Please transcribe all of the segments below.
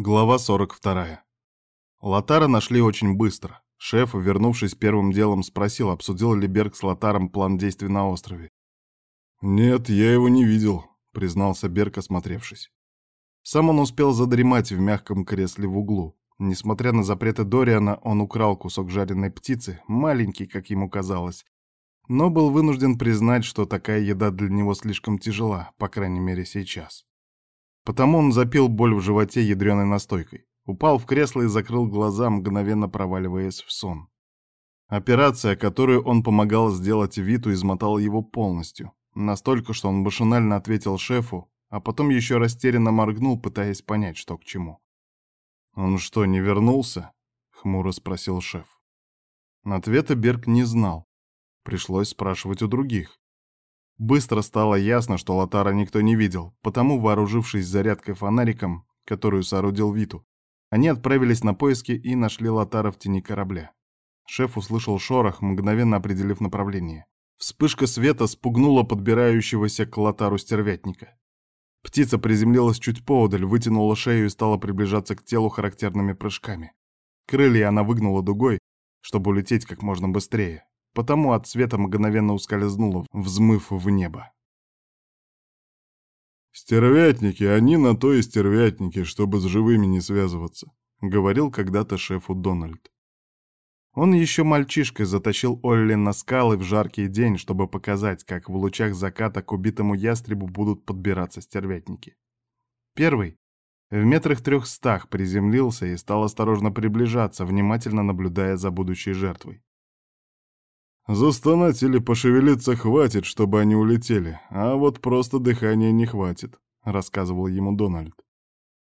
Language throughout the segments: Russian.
Глава 42. Лотара нашли очень быстро. Шеф, вернувшись первым делом, спросил, обсудил ли Берг с Лотаром план действий на острове. «Нет, я его не видел», — признался Берг, осмотревшись. Сам он успел задремать в мягком кресле в углу. Несмотря на запреты Дориана, он украл кусок жареной птицы, маленький, как ему казалось, но был вынужден признать, что такая еда для него слишком тяжела, по крайней мере сейчас. Потому он запил боль в животе ядреной настойкой. Упал в кресло и закрыл глаза, мгновенно проваливаясь в сон. Операция, которую он помогал сделать Виту, измотала его полностью. Настолько, что он машинально ответил шефу, а потом еще растерянно моргнул, пытаясь понять, что к чему. «Он что, не вернулся?» — хмуро спросил шеф. Ответа Берг не знал. Пришлось спрашивать у других. Быстро стало ясно, что Лотара никто не видел, потому, вооружившись зарядкой фонариком, которую соорудил Виту, они отправились на поиски и нашли Лотара в тени корабля. Шеф услышал шорох, мгновенно определив направление. Вспышка света спугнула подбирающегося к Лотару стервятника. Птица приземлилась чуть поодаль, вытянула шею и стала приближаться к телу характерными прыжками. Крылья она выгнула дугой, чтобы улететь как можно быстрее потому от света мгновенно ускользнуло, взмыв в небо. «Стервятники, они на то и стервятники, чтобы с живыми не связываться», — говорил когда-то шефу Дональд. Он еще мальчишкой затащил Олли на скалы в жаркий день, чтобы показать, как в лучах заката к убитому ястребу будут подбираться стервятники. Первый в метрах трехстах приземлился и стал осторожно приближаться, внимательно наблюдая за будущей жертвой. Застонать или пошевелиться хватит, чтобы они улетели, а вот просто дыхания не хватит, рассказывал ему Дональд.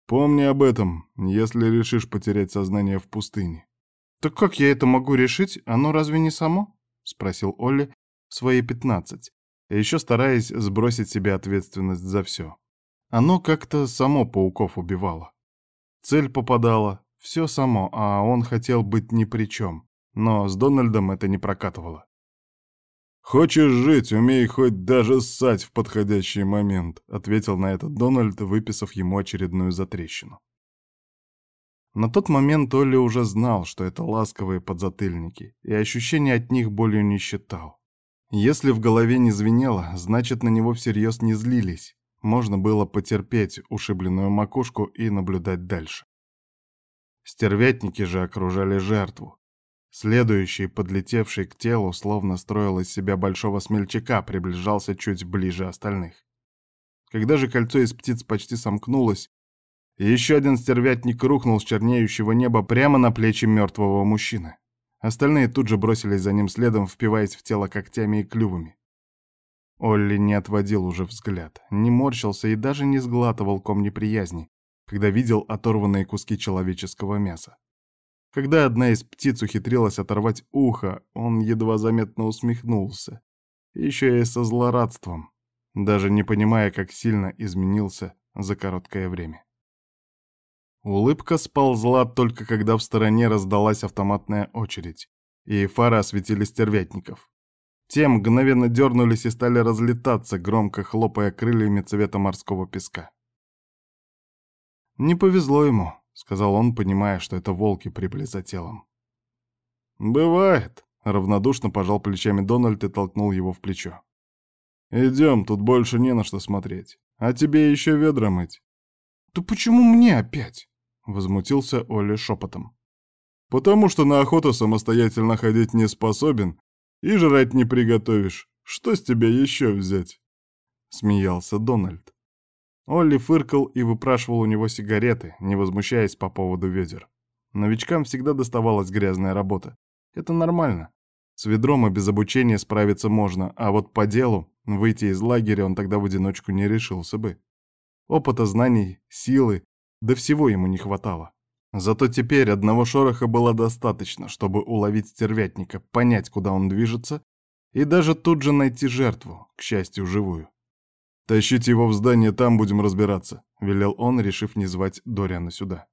Помни об этом, если решишь потерять сознание в пустыне. Так как я это могу решить? Оно разве не само? спросил Олли в свои пятнадцать, еще стараясь сбросить себе ответственность за все. Оно как-то само пауков убивало. Цель попадала, все само, а он хотел быть ни при чем. Но с Дональдом это не прокатывало. «Хочешь жить, умей хоть даже ссать в подходящий момент», — ответил на это Дональд, выписав ему очередную затрещину. На тот момент Олли уже знал, что это ласковые подзатыльники, и ощущения от них болью не считал. Если в голове не звенело, значит, на него всерьез не злились. Можно было потерпеть ушибленную макушку и наблюдать дальше. Стервятники же окружали жертву, Следующий, подлетевший к телу, словно строил из себя большого смельчака, приближался чуть ближе остальных. Когда же кольцо из птиц почти сомкнулось, еще один стервятник рухнул с чернеющего неба прямо на плечи мертвого мужчины. Остальные тут же бросились за ним следом, впиваясь в тело когтями и клювами. Олли не отводил уже взгляд, не морщился и даже не сглатывал ком неприязни, когда видел оторванные куски человеческого мяса. Когда одна из птиц ухитрилась оторвать ухо, он едва заметно усмехнулся. Еще и со злорадством, даже не понимая, как сильно изменился за короткое время. Улыбка сползла только когда в стороне раздалась автоматная очередь, и фары осветили стервятников. Те мгновенно дернулись и стали разлетаться, громко хлопая крыльями цвета морского песка. Не повезло ему, — сказал он, понимая, что это волки прибыли за телом. «Бывает», — равнодушно пожал плечами Дональд и толкнул его в плечо. «Идем, тут больше не на что смотреть. А тебе еще ведра мыть». «Да почему мне опять?» — возмутился Оля шепотом. «Потому что на охоту самостоятельно ходить не способен и жрать не приготовишь. Что с тебя еще взять?» — смеялся Дональд. Олли фыркал и выпрашивал у него сигареты, не возмущаясь по поводу ведер. Новичкам всегда доставалась грязная работа. Это нормально. С ведром и без обучения справиться можно, а вот по делу выйти из лагеря он тогда в одиночку не решился бы. Опыта, знаний, силы, да всего ему не хватало. Зато теперь одного шороха было достаточно, чтобы уловить стервятника, понять, куда он движется, и даже тут же найти жертву, к счастью, живую. «Тащите его в здание, там будем разбираться», — велел он, решив не звать Дориана сюда.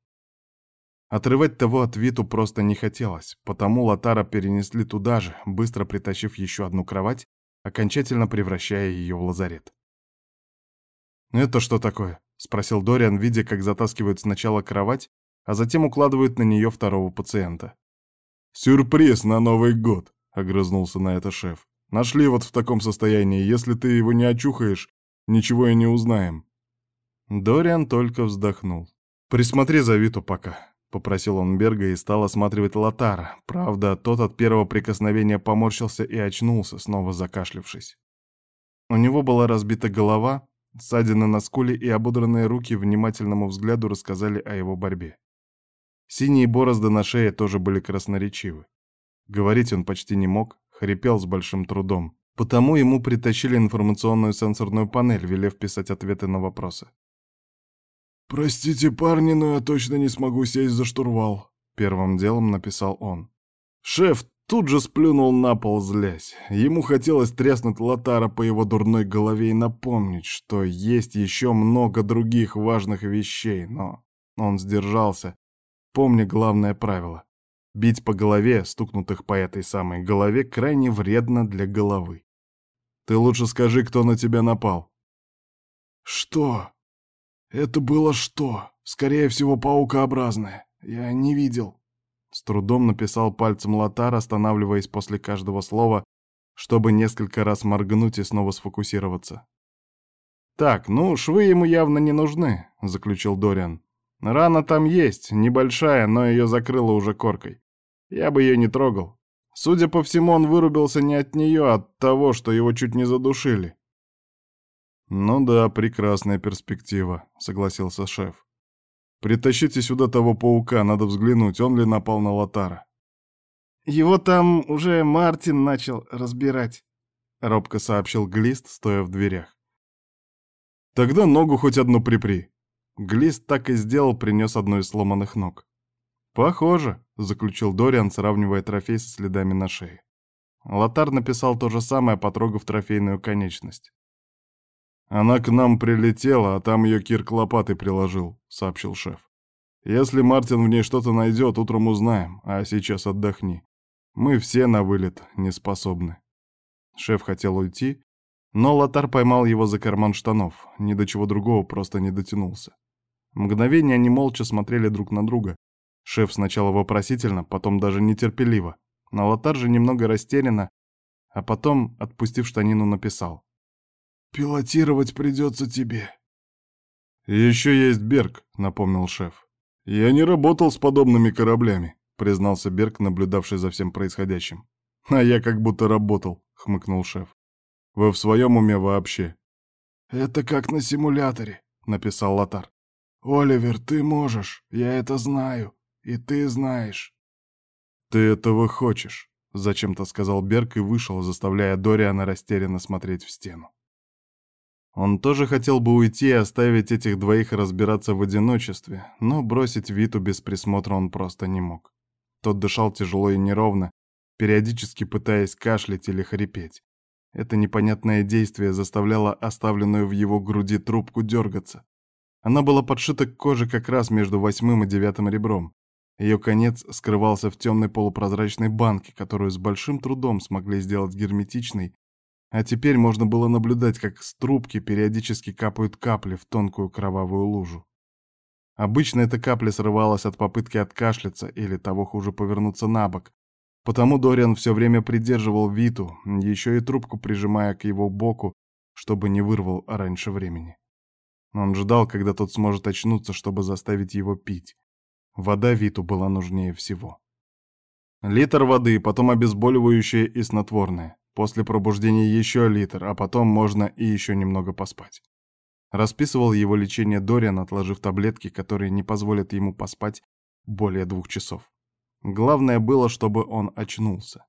Отрывать того от Виту просто не хотелось, потому Лотара перенесли туда же, быстро притащив еще одну кровать, окончательно превращая ее в лазарет. «Это что такое?» — спросил Дориан, видя, как затаскивают сначала кровать, а затем укладывают на нее второго пациента. «Сюрприз на Новый год!» — огрызнулся на это шеф. «Нашли вот в таком состоянии. Если ты его не очухаешь, ничего и не узнаем». Дориан только вздохнул. «Присмотри за Виту пока», — попросил он Берга и стал осматривать Лотара. Правда, тот от первого прикосновения поморщился и очнулся, снова закашлившись. У него была разбита голова, ссадины на скуле и ободранные руки внимательному взгляду рассказали о его борьбе. Синие борозды на шее тоже были красноречивы. Говорить он почти не мог, хрипел с большим трудом. Потому ему притащили информационную сенсорную панель, велев писать ответы на вопросы. «Простите, парни, но я точно не смогу сесть за штурвал», — первым делом написал он. Шеф тут же сплюнул на пол, злясь. Ему хотелось треснуть Лотара по его дурной голове и напомнить, что есть еще много других важных вещей, но он сдержался, помня главное правило. Бить по голове, стукнутых по этой самой голове, крайне вредно для головы. Ты лучше скажи, кто на тебя напал. Что? Это было что? Скорее всего, паукообразное. Я не видел. С трудом написал пальцем Лотар, останавливаясь после каждого слова, чтобы несколько раз моргнуть и снова сфокусироваться. «Так, ну, швы ему явно не нужны», — заключил Дориан. «Рана там есть, небольшая, но ее закрыло уже коркой. Я бы ее не трогал. Судя по всему, он вырубился не от нее, а от того, что его чуть не задушили». «Ну да, прекрасная перспектива», — согласился шеф. «Притащите сюда того паука, надо взглянуть, он ли напал на Лотара». «Его там уже Мартин начал разбирать», — робко сообщил Глист, стоя в дверях. «Тогда ногу хоть одну припри». Глист так и сделал, принес одну из сломанных ног. «Похоже», — заключил Дориан, сравнивая трофей со следами на шее. Лотар написал то же самое, потрогав трофейную конечность. «Она к нам прилетела, а там ее Кирк лопатой приложил», — сообщил шеф. «Если Мартин в ней что-то найдет, утром узнаем, а сейчас отдохни. Мы все на вылет не способны». Шеф хотел уйти, но Лотар поймал его за карман штанов, ни до чего другого просто не дотянулся. Мгновение они молча смотрели друг на друга. Шеф сначала вопросительно, потом даже нетерпеливо. Но Лотар же немного растерянно, а потом, отпустив штанину, написал. Пилотировать придется тебе. Еще есть Берг, напомнил шеф. Я не работал с подобными кораблями, признался Берг, наблюдавший за всем происходящим. А я как будто работал, хмыкнул шеф. Вы в своем уме вообще? Это как на симуляторе, написал Лотар. Оливер, ты можешь, я это знаю, и ты знаешь. Ты этого хочешь, зачем-то сказал Берг и вышел, заставляя Дориана растерянно смотреть в стену. Он тоже хотел бы уйти и оставить этих двоих разбираться в одиночестве, но бросить Виту без присмотра он просто не мог. Тот дышал тяжело и неровно, периодически пытаясь кашлять или хрипеть. Это непонятное действие заставляло оставленную в его груди трубку дергаться. Она была подшита к коже как раз между восьмым и девятым ребром. Ее конец скрывался в темной полупрозрачной банке, которую с большим трудом смогли сделать герметичной а теперь можно было наблюдать, как с трубки периодически капают капли в тонкую кровавую лужу. Обычно эта капля срывалась от попытки откашляться или того хуже повернуться на бок. Потому Дориан все время придерживал Виту, еще и трубку прижимая к его боку, чтобы не вырвал раньше времени. Он ждал, когда тот сможет очнуться, чтобы заставить его пить. Вода Виту была нужнее всего. Литр воды, потом обезболивающее и снотворное. После пробуждения еще литр, а потом можно и еще немного поспать. Расписывал его лечение Дориан, отложив таблетки, которые не позволят ему поспать более двух часов. Главное было, чтобы он очнулся.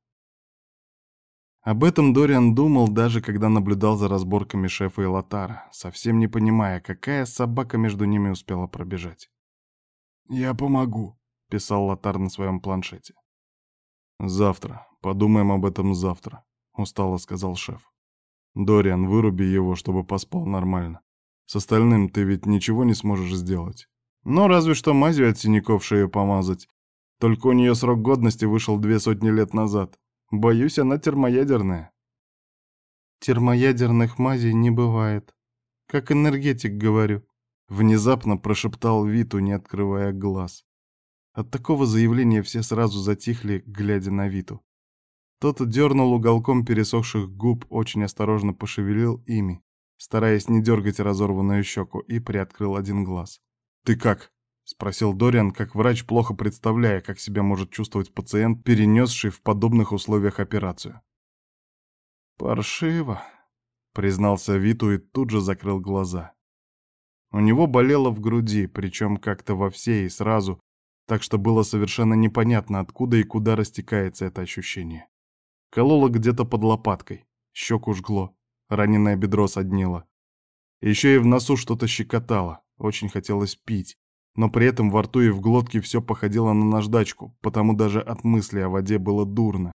Об этом Дориан думал, даже когда наблюдал за разборками шефа и Лотара, совсем не понимая, какая собака между ними успела пробежать. «Я помогу», — писал Лотар на своем планшете. «Завтра. Подумаем об этом завтра», — устало сказал шеф. «Дориан, выруби его, чтобы поспал нормально. С остальным ты ведь ничего не сможешь сделать. Ну, разве что мазью от синяков шею помазать. Только у нее срок годности вышел две сотни лет назад. Боюсь, она термоядерная». «Термоядерных мазей не бывает. Как энергетик говорю», Внезапно прошептал Виту, не открывая глаз. От такого заявления все сразу затихли, глядя на Виту. Тот дернул уголком пересохших губ, очень осторожно пошевелил ими, стараясь не дергать разорванную щеку, и приоткрыл один глаз. «Ты как?» — спросил Дориан, как врач, плохо представляя, как себя может чувствовать пациент, перенесший в подобных условиях операцию. «Паршиво», — признался Виту и тут же закрыл глаза. У него болело в груди, причем как-то во все и сразу, так что было совершенно непонятно, откуда и куда растекается это ощущение. Кололо где-то под лопаткой, щеку жгло, раненое бедро соднило. Еще и в носу что-то щекотало, очень хотелось пить, но при этом во рту и в глотке все походило на наждачку, потому даже от мысли о воде было дурно.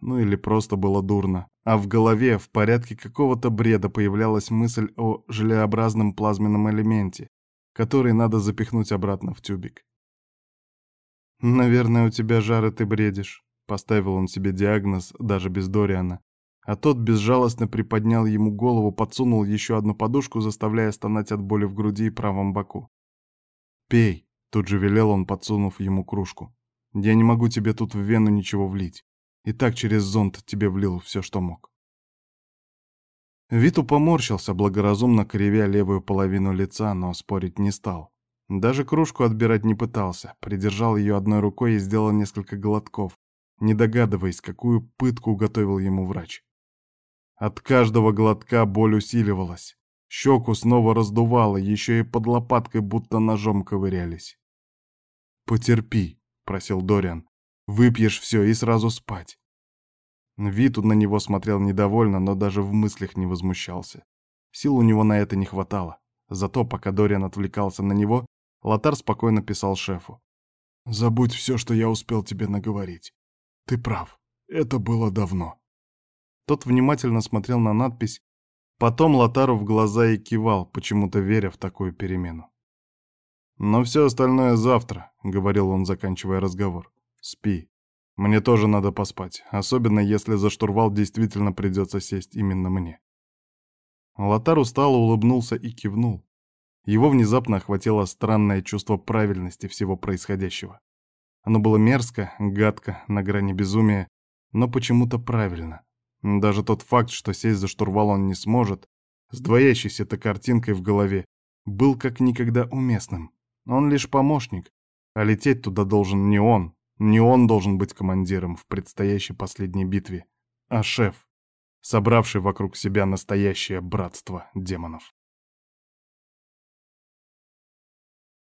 Ну или просто было дурно. А в голове в порядке какого-то бреда появлялась мысль о желеобразном плазменном элементе, который надо запихнуть обратно в тюбик. «Наверное, у тебя жар, и ты бредишь», — поставил он себе диагноз даже без Дориана. А тот безжалостно приподнял ему голову, подсунул еще одну подушку, заставляя стонать от боли в груди и правом боку. «Пей», — тут же велел он, подсунув ему кружку. «Я не могу тебе тут в вену ничего влить. И так через зонт тебе влил все, что мог». Виту поморщился, благоразумно кривя левую половину лица, но спорить не стал. Даже кружку отбирать не пытался, придержал ее одной рукой и сделал несколько глотков, не догадываясь, какую пытку готовил ему врач. От каждого глотка боль усиливалась. Щеку снова раздувало, еще и под лопаткой будто ножом ковырялись. «Потерпи», — просил Дориан. «Выпьешь все и сразу спать». Вид на него смотрел недовольно, но даже в мыслях не возмущался. Сил у него на это не хватало. Зато, пока Дориан отвлекался на него, Лотар спокойно писал шефу. «Забудь все, что я успел тебе наговорить. Ты прав, это было давно». Тот внимательно смотрел на надпись Потом Лотару в глаза и кивал, почему-то веря в такую перемену. «Но все остальное завтра», — говорил он, заканчивая разговор. «Спи. Мне тоже надо поспать, особенно если за штурвал действительно придется сесть именно мне». Лотар устало улыбнулся и кивнул. Его внезапно охватило странное чувство правильности всего происходящего. Оно было мерзко, гадко, на грани безумия, но почему-то правильно. Даже тот факт, что сесть за штурвал он не сможет, с двоящейся-то картинкой в голове, был как никогда уместным. Он лишь помощник, а лететь туда должен не он, не он должен быть командиром в предстоящей последней битве, а шеф, собравший вокруг себя настоящее братство демонов.